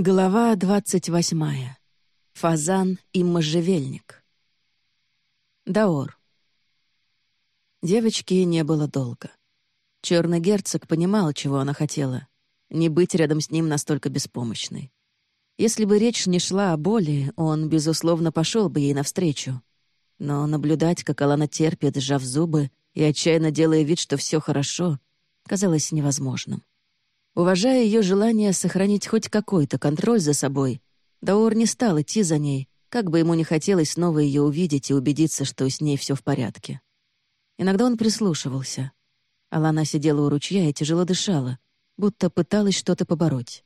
Глава двадцать восьмая. Фазан и можжевельник. Даор. Девочки не было долго. Черный герцог понимал, чего она хотела. Не быть рядом с ним настолько беспомощной. Если бы речь не шла о боли, он, безусловно, пошел бы ей навстречу. Но наблюдать, как Алана терпит, сжав зубы и отчаянно делая вид, что все хорошо, казалось невозможным. Уважая ее желание сохранить хоть какой-то контроль за собой, Даор не стал идти за ней, как бы ему не хотелось снова ее увидеть и убедиться, что с ней все в порядке. Иногда он прислушивался. Алана сидела у ручья и тяжело дышала, будто пыталась что-то побороть.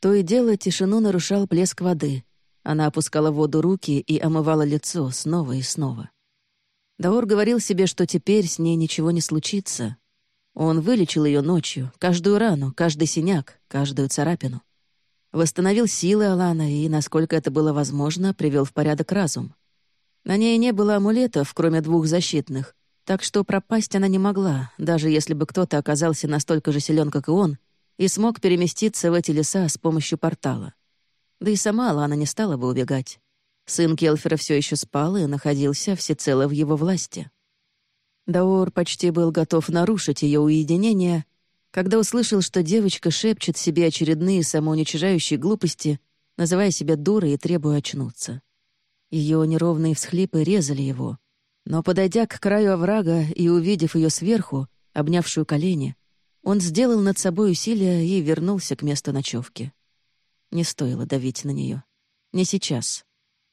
То и дело тишину нарушал плеск воды. Она опускала в воду руки и омывала лицо снова и снова. Даор говорил себе, что теперь с ней ничего не случится, он вылечил ее ночью, каждую рану, каждый синяк, каждую царапину. Восстановил силы Алана и, насколько это было возможно, привел в порядок разум. На ней не было амулетов, кроме двух защитных, так что пропасть она не могла, даже если бы кто-то оказался настолько же силен, как и он, и смог переместиться в эти леса с помощью портала. Да и сама Алана не стала бы убегать. Сын Келфера все еще спал и находился всецело в его власти. Даор почти был готов нарушить ее уединение, когда услышал, что девочка шепчет себе очередные самоуничижающие глупости, называя себя дурой и требуя очнуться. Ее неровные всхлипы резали его, но, подойдя к краю оврага и увидев ее сверху, обнявшую колени, он сделал над собой усилие и вернулся к месту ночевки. Не стоило давить на нее. Не сейчас.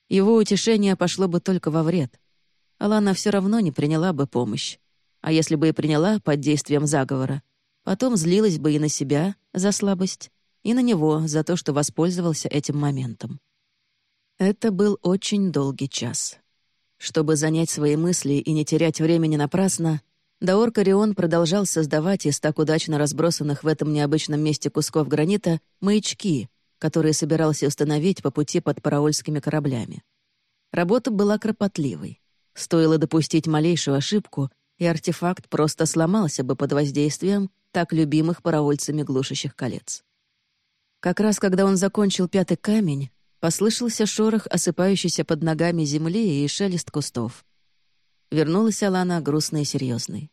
Его утешение пошло бы только во вред. Алана все равно не приняла бы помощь. А если бы и приняла под действием заговора, потом злилась бы и на себя за слабость, и на него за то, что воспользовался этим моментом. Это был очень долгий час. Чтобы занять свои мысли и не терять времени напрасно, Даор Карион продолжал создавать из так удачно разбросанных в этом необычном месте кусков гранита маячки, которые собирался установить по пути под параольскими кораблями. Работа была кропотливой. Стоило допустить малейшую ошибку, и артефакт просто сломался бы под воздействием так любимых паровольцами глушащих колец. Как раз когда он закончил пятый камень, послышался шорох осыпающейся под ногами земли и шелест кустов. Вернулась Алана грустной и серьезной.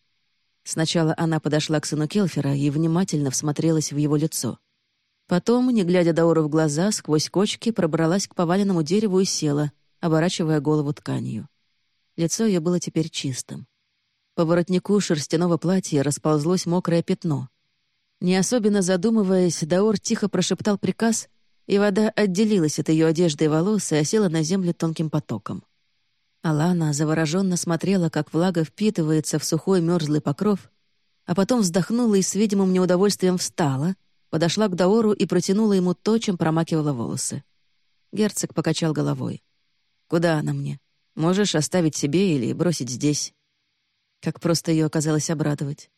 Сначала она подошла к сыну Келфера и внимательно всмотрелась в его лицо. Потом, не глядя Дауру в глаза, сквозь кочки пробралась к поваленному дереву и села, оборачивая голову тканью. Лицо ее было теперь чистым. По воротнику шерстяного платья расползлось мокрое пятно. Не особенно задумываясь, Даор тихо прошептал приказ, и вода отделилась от ее одежды и волос и осела на землю тонким потоком. Алана завороженно смотрела, как влага впитывается в сухой мерзлый покров, а потом вздохнула и с видимым неудовольствием встала, подошла к Даору и протянула ему то, чем промакивала волосы. Герцог покачал головой. «Куда она мне? Можешь оставить себе или бросить здесь». Как просто ее оказалось обрадовать.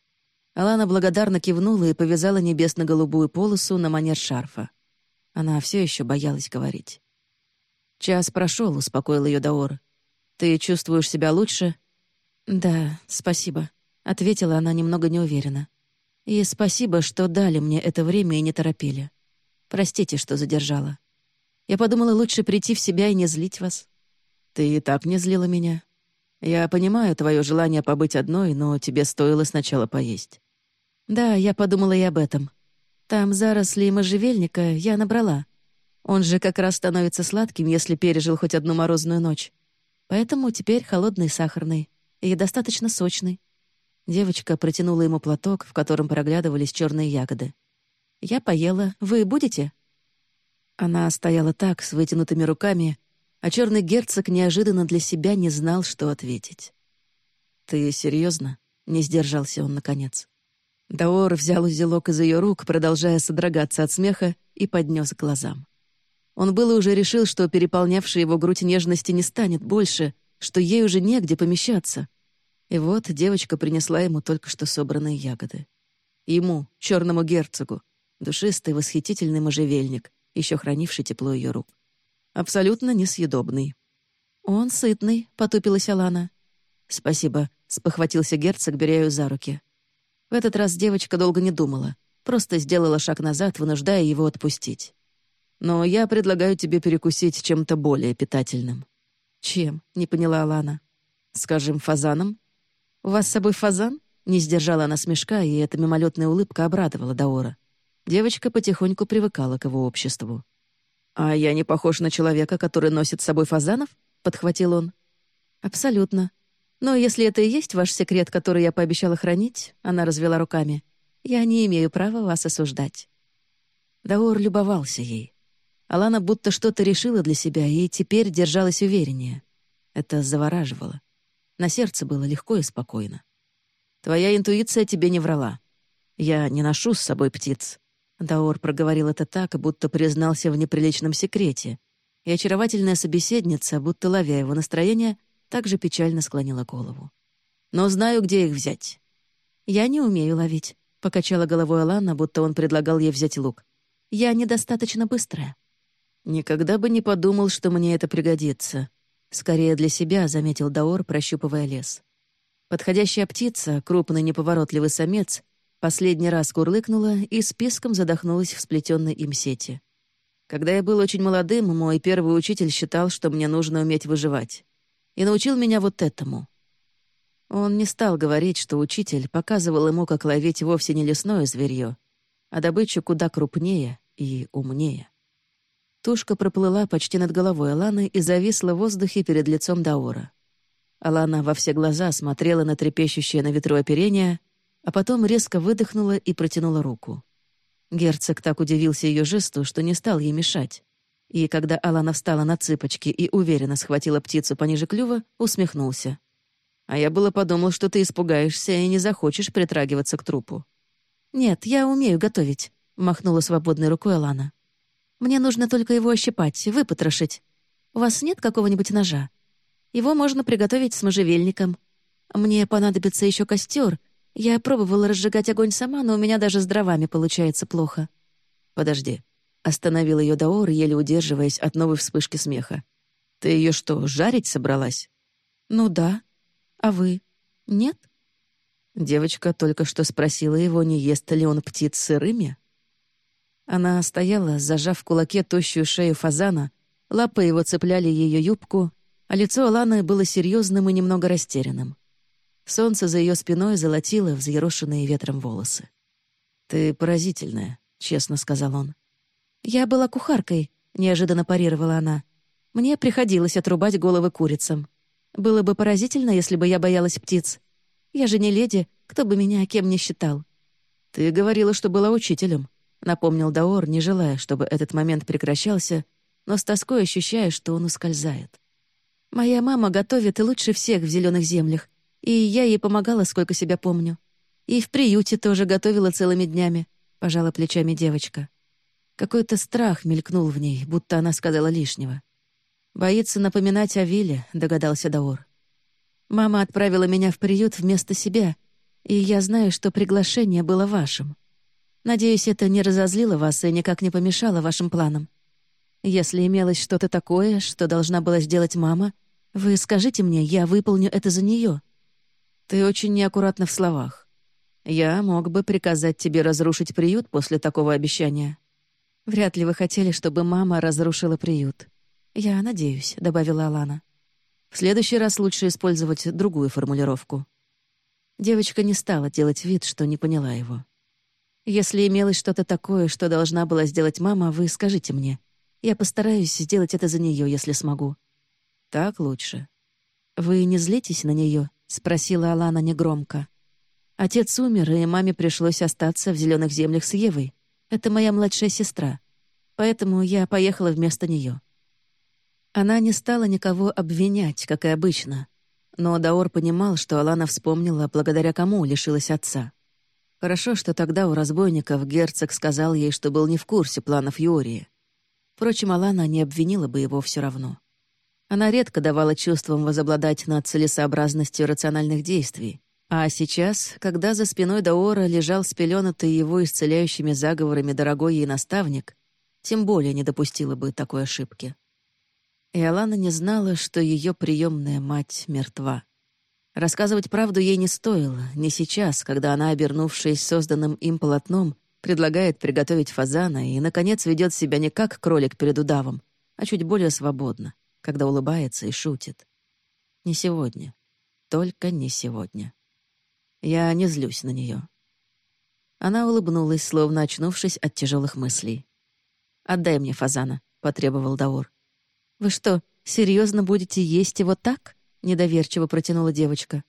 Алана благодарно кивнула и повязала небесно-голубую полосу на манер шарфа. Она все еще боялась говорить. «Час прошел, успокоил ее Даор. «Ты чувствуешь себя лучше?» «Да, спасибо», — ответила она немного неуверенно. «И спасибо, что дали мне это время и не торопили. Простите, что задержала. Я подумала, лучше прийти в себя и не злить вас. «Ты и так не злила меня. Я понимаю твое желание побыть одной, но тебе стоило сначала поесть». «Да, я подумала и об этом. Там заросли можжевельника я набрала. Он же как раз становится сладким, если пережил хоть одну морозную ночь. Поэтому теперь холодный сахарный и достаточно сочный». Девочка протянула ему платок, в котором проглядывались черные ягоды. «Я поела. Вы будете?» Она стояла так, с вытянутыми руками, а черный герцог неожиданно для себя не знал, что ответить. «Ты серьезно? не сдержался он наконец. Даор взял узелок из ее рук, продолжая содрогаться от смеха, и поднес к глазам. Он было уже решил, что переполнявшая его грудь нежности не станет больше, что ей уже негде помещаться. И вот девочка принесла ему только что собранные ягоды. Ему, черному герцогу, душистый восхитительный можжевельник, еще хранивший тепло ее рук абсолютно несъедобный. «Он сытный», — потупилась Алана. «Спасибо», — спохватился герцог, беря ее за руки. В этот раз девочка долго не думала, просто сделала шаг назад, вынуждая его отпустить. Но я предлагаю тебе перекусить чем-то более питательным». «Чем?» — не поняла Алана. «Скажем, фазаном?» «У вас с собой фазан?» Не сдержала она смешка, и эта мимолетная улыбка обрадовала Даора. Девочка потихоньку привыкала к его обществу. «А я не похож на человека, который носит с собой фазанов?» — подхватил он. «Абсолютно. Но если это и есть ваш секрет, который я пообещала хранить», — она развела руками, — «я не имею права вас осуждать». Даор любовался ей. Алана будто что-то решила для себя и теперь держалась увереннее. Это завораживало. На сердце было легко и спокойно. «Твоя интуиция тебе не врала. Я не ношу с собой птиц». Даор проговорил это так, будто признался в неприличном секрете, и очаровательная собеседница, будто ловя его настроение, также печально склонила голову. «Но знаю, где их взять». «Я не умею ловить», — покачала головой Алана, будто он предлагал ей взять лук. «Я недостаточно быстрая». «Никогда бы не подумал, что мне это пригодится», Скорее для себя, заметил Даор, прощупывая лес. Подходящая птица, крупный неповоротливый самец, последний раз курлыкнула и списком задохнулась в сплетенной им сети. Когда я был очень молодым, мой первый учитель считал, что мне нужно уметь выживать. И научил меня вот этому. Он не стал говорить, что учитель показывал ему, как ловить вовсе не лесное зверье, а добычу куда крупнее и умнее. Тушка проплыла почти над головой Аланы и зависла в воздухе перед лицом Даора. Алана во все глаза смотрела на трепещущее на ветру оперение, а потом резко выдохнула и протянула руку. Герцог так удивился ее жесту, что не стал ей мешать. И когда Алана встала на цыпочки и уверенно схватила птицу пониже клюва, усмехнулся. «А я было подумал, что ты испугаешься и не захочешь притрагиваться к трупу». «Нет, я умею готовить», — махнула свободной рукой Алана. Мне нужно только его ощипать, выпотрошить. У вас нет какого-нибудь ножа? Его можно приготовить с можжевельником. Мне понадобится еще костер. Я пробовала разжигать огонь сама, но у меня даже с дровами получается плохо. Подожди. Остановил ее Даор, еле удерживаясь от новой вспышки смеха. Ты ее что, жарить собралась? Ну да. А вы? Нет? Девочка только что спросила его, не ест ли он птиц сырыми. Она стояла, зажав в кулаке тощую шею фазана, лапы его цепляли ее юбку, а лицо Аланы было серьезным и немного растерянным. Солнце за ее спиной золотило взъерошенные ветром волосы. «Ты поразительная», — честно сказал он. «Я была кухаркой», — неожиданно парировала она. «Мне приходилось отрубать головы курицам. Было бы поразительно, если бы я боялась птиц. Я же не леди, кто бы меня кем не считал». «Ты говорила, что была учителем», напомнил Даор, не желая, чтобы этот момент прекращался, но с тоской ощущая, что он ускользает. «Моя мама готовит и лучше всех в зеленых землях, и я ей помогала, сколько себя помню. И в приюте тоже готовила целыми днями», — пожала плечами девочка. Какой-то страх мелькнул в ней, будто она сказала лишнего. «Боится напоминать о Вилле», — догадался Даор. «Мама отправила меня в приют вместо себя, и я знаю, что приглашение было вашим. Надеюсь, это не разозлило вас и никак не помешало вашим планам. Если имелось что-то такое, что должна была сделать мама, вы скажите мне, я выполню это за нее. Ты очень неаккуратна в словах. Я мог бы приказать тебе разрушить приют после такого обещания. Вряд ли вы хотели, чтобы мама разрушила приют. Я надеюсь, добавила Алана. В следующий раз лучше использовать другую формулировку. Девочка не стала делать вид, что не поняла его. Если имелось что-то такое, что должна была сделать мама, вы скажите мне. Я постараюсь сделать это за нее, если смогу. Так лучше. Вы не злитесь на нее? Спросила Алана негромко. Отец умер, и маме пришлось остаться в зеленых землях с Евой. Это моя младшая сестра. Поэтому я поехала вместо нее. Она не стала никого обвинять, как и обычно. Но Даор понимал, что Алана вспомнила, благодаря кому лишилась отца. Хорошо, что тогда у разбойников герцог сказал ей, что был не в курсе планов Юрии. Впрочем, Алана не обвинила бы его все равно. Она редко давала чувствам возобладать над целесообразностью рациональных действий. А сейчас, когда за спиной Даора лежал спеленутый его исцеляющими заговорами дорогой ей наставник, тем более не допустила бы такой ошибки. И Алана не знала, что ее приемная мать мертва. Рассказывать правду ей не стоило, не сейчас, когда она, обернувшись созданным им полотном, предлагает приготовить фазана и, наконец, ведет себя не как кролик перед удавом, а чуть более свободно, когда улыбается и шутит. Не сегодня. Только не сегодня. Я не злюсь на нее. Она улыбнулась, словно очнувшись от тяжелых мыслей. «Отдай мне фазана», — потребовал Даор. «Вы что, серьезно будете есть его так?» — недоверчиво протянула девочка.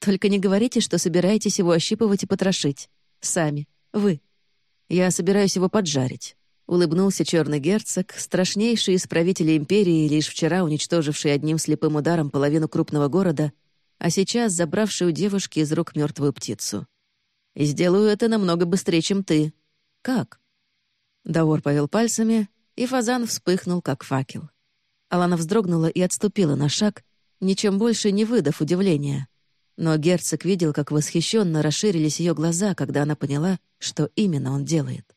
«Только не говорите, что собираетесь его ощипывать и потрошить. Сами. Вы. Я собираюсь его поджарить», — улыбнулся черный герцог, страшнейший из правителей империи, лишь вчера уничтоживший одним слепым ударом половину крупного города, а сейчас забравший у девушки из рук мертвую птицу. «И сделаю это намного быстрее, чем ты. Как?» Даор повел пальцами, и фазан вспыхнул, как факел. Алана вздрогнула и отступила на шаг, ничем больше не выдав удивления. Но герцог видел, как восхищенно расширились ее глаза, когда она поняла, что именно он делает.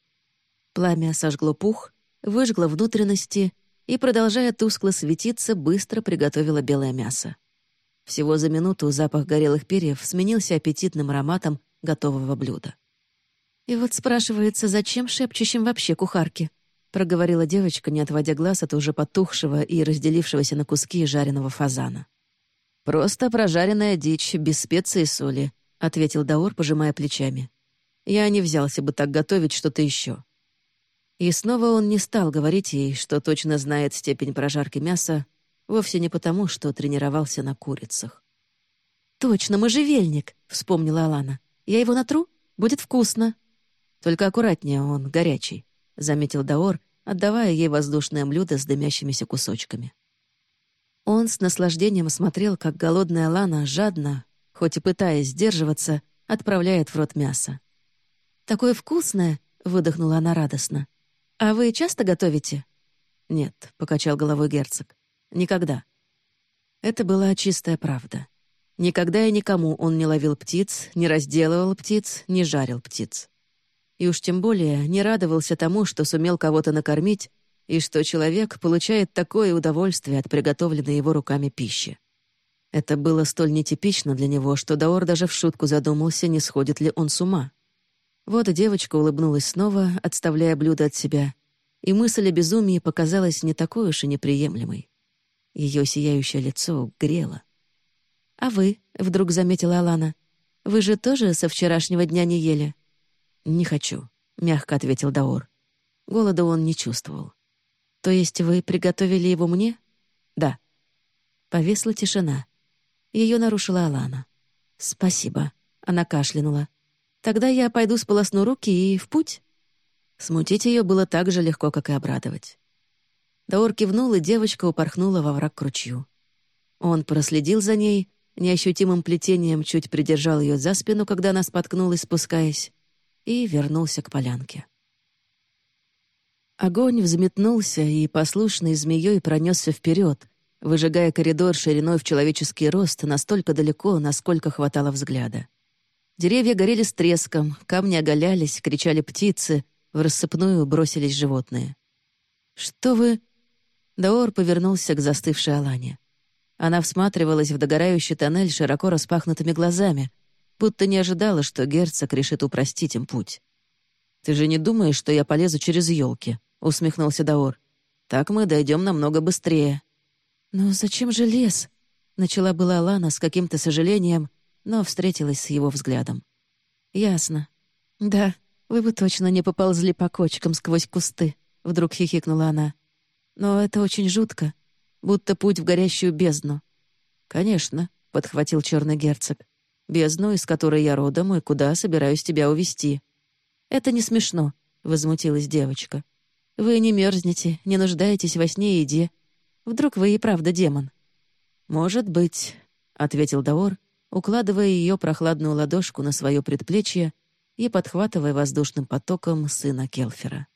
Пламя сожгло пух, выжгло внутренности и, продолжая тускло светиться, быстро приготовило белое мясо. Всего за минуту запах горелых перьев сменился аппетитным ароматом готового блюда. «И вот спрашивается, зачем шепчущим вообще кухарки?» — проговорила девочка, не отводя глаз от уже потухшего и разделившегося на куски жареного фазана. «Просто прожаренная дичь, без специй и соли», — ответил Даор, пожимая плечами. «Я не взялся бы так готовить что-то еще». И снова он не стал говорить ей, что точно знает степень прожарки мяса, вовсе не потому, что тренировался на курицах. «Точно, можжевельник», — вспомнила Алана. «Я его натру? Будет вкусно». «Только аккуратнее, он горячий», — заметил Даор, отдавая ей воздушное блюдо с дымящимися кусочками. Он с наслаждением смотрел, как голодная Лана жадно, хоть и пытаясь сдерживаться, отправляет в рот мясо. «Такое вкусное!» — выдохнула она радостно. «А вы часто готовите?» «Нет», — покачал головой герцог. «Никогда». Это была чистая правда. Никогда и никому он не ловил птиц, не разделывал птиц, не жарил птиц и уж тем более не радовался тому, что сумел кого-то накормить, и что человек получает такое удовольствие от приготовленной его руками пищи. Это было столь нетипично для него, что Даор даже в шутку задумался, не сходит ли он с ума. Вот девочка улыбнулась снова, отставляя блюдо от себя, и мысль о безумии показалась не такой уж и неприемлемой. Ее сияющее лицо грело. «А вы?» — вдруг заметила Алана. «Вы же тоже со вчерашнего дня не ели?» «Не хочу», — мягко ответил Даор. Голода он не чувствовал. «То есть вы приготовили его мне?» «Да». Повесла тишина. Ее нарушила Алана. «Спасибо», — она кашлянула. «Тогда я пойду сполосну руки и в путь». Смутить ее было так же легко, как и обрадовать. Даор кивнул, и девочка упорхнула во враг к ручью. Он проследил за ней, неощутимым плетением чуть придержал ее за спину, когда она споткнулась, спускаясь, и вернулся к полянке. Огонь взметнулся и послушной змеей пронесся вперед, выжигая коридор шириной в человеческий рост настолько далеко, насколько хватало взгляда. Деревья горели с треском, камни оголялись, кричали птицы, в рассыпную бросились животные. «Что вы...» Даор повернулся к застывшей Алане. Она всматривалась в догорающий тоннель широко распахнутыми глазами, будто не ожидала, что герцог решит упростить им путь. «Ты же не думаешь, что я полезу через елки? усмехнулся Даор. «Так мы дойдем намного быстрее». «Но зачем же лес?» — начала была Лана с каким-то сожалением, но встретилась с его взглядом. «Ясно. Да, вы бы точно не поползли по кочкам сквозь кусты», — вдруг хихикнула она. «Но это очень жутко, будто путь в горящую бездну». «Конечно», — подхватил черный герцог бездну, из которой я родом и куда собираюсь тебя увести. «Это не смешно», — возмутилась девочка. «Вы не мерзнете, не нуждаетесь во сне и еде. Вдруг вы и правда демон?» «Может быть», — ответил Даор, укладывая ее прохладную ладошку на свое предплечье и подхватывая воздушным потоком сына Келфера.